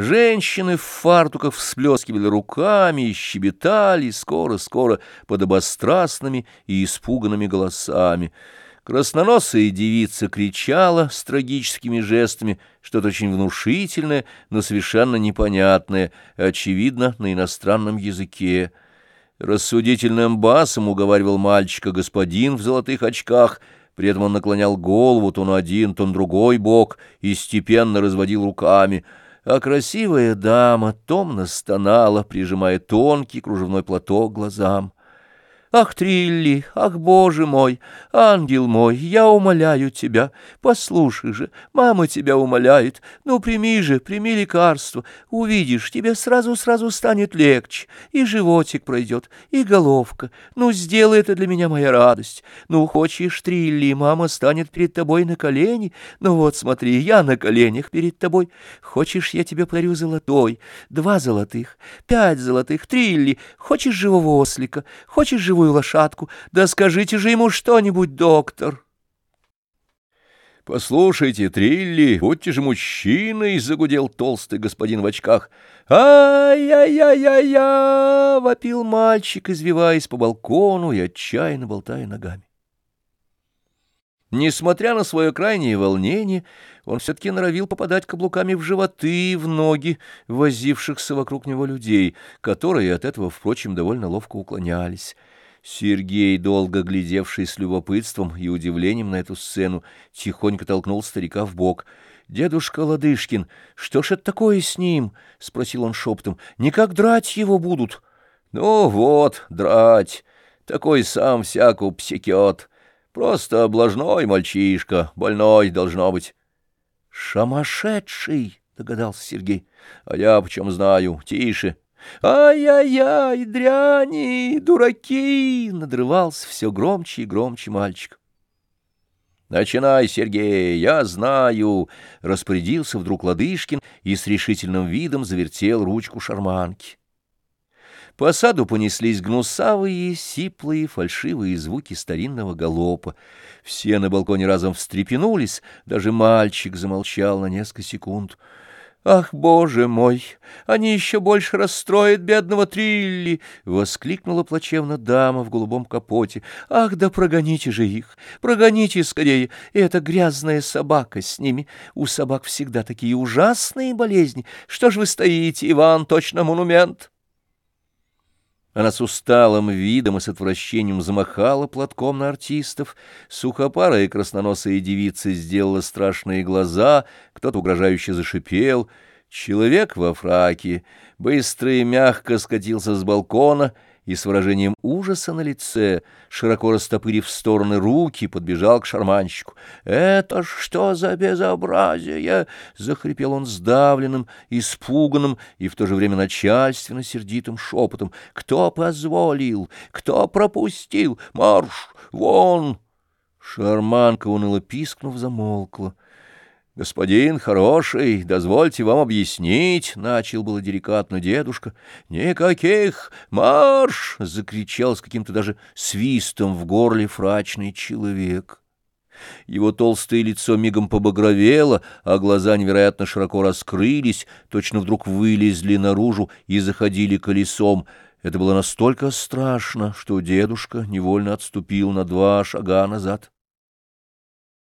Женщины в фартуках всплескивали руками и щебетали скоро-скоро подобострастными и испуганными голосами. Красноносая девица кричала с трагическими жестами что-то очень внушительное, но совершенно непонятное, очевидно, на иностранном языке. Рассудительным басом уговаривал мальчика господин в золотых очках, при этом он наклонял голову то на один, то на другой бок и степенно разводил руками, а красивая дама томно стонала, прижимая тонкий кружевной платок глазам. Ах, Трилли, ах, боже мой, ангел мой, я умоляю тебя, послушай же, мама тебя умоляет, ну прими же, прими лекарство, увидишь, тебе сразу-сразу станет легче, и животик пройдет, и головка, ну сделай это для меня моя радость, ну хочешь, Трилли, мама станет перед тобой на колени, ну вот смотри, я на коленях перед тобой, хочешь, я тебе подарю золотой, два золотых, пять золотых, Трилли, хочешь живого ослика, хочешь живого живую лошадку. Да скажите же ему что-нибудь, доктор. «Послушайте, Трилли, будьте же мужчиной!» — загудел толстый господин в очках. «Ай-яй-яй-яй-я!» — вопил мальчик, извиваясь по балкону и отчаянно болтая ногами. Несмотря на свое крайнее волнение, он все-таки норовил попадать каблуками в животы и в ноги возившихся вокруг него людей, которые от этого, впрочем, довольно ловко уклонялись. Сергей, долго глядевший с любопытством и удивлением на эту сцену, тихонько толкнул старика в бок. «Дедушка Ладышкин, что ж это такое с ним?» — спросил он шептом. «Никак драть его будут?» «Ну вот, драть. Такой сам всяку псекет. Просто облажной мальчишка, больной должно быть». «Шамашедший!» — догадался Сергей. «А я почем знаю? Тише». «Ай-яй-яй, дряни, дураки!» — надрывался все громче и громче мальчик. «Начинай, Сергей, я знаю!» — распорядился вдруг Ладышкин и с решительным видом завертел ручку шарманки. По саду понеслись гнусавые, сиплые, фальшивые звуки старинного галопа. Все на балконе разом встрепенулись, даже мальчик замолчал на несколько секунд — «Ах, боже мой! Они еще больше расстроят бедного Трилли!» — воскликнула плачевно дама в голубом капоте. «Ах, да прогоните же их! Прогоните скорее! Эта грязная собака с ними! У собак всегда такие ужасные болезни! Что ж вы стоите, Иван, точно монумент!» Она с усталым видом и с отвращением замахала платком на артистов. Сухопарая красноносая девица сделала страшные глаза, кто-то угрожающе зашипел. Человек во фраке быстро и мягко скатился с балкона — и с выражением ужаса на лице, широко растопырив в стороны руки, подбежал к шарманщику. «Это что за безобразие?» — захрипел он сдавленным, испуганным и в то же время начальственно сердитым шепотом. «Кто позволил? Кто пропустил? Марш! Вон!» Шарманка, уныло пискнув, замолкла. «Господин хороший, дозвольте вам объяснить», — начал было деликатно дедушка. «Никаких! Марш!» — закричал с каким-то даже свистом в горле фрачный человек. Его толстое лицо мигом побагровело, а глаза невероятно широко раскрылись, точно вдруг вылезли наружу и заходили колесом. Это было настолько страшно, что дедушка невольно отступил на два шага назад.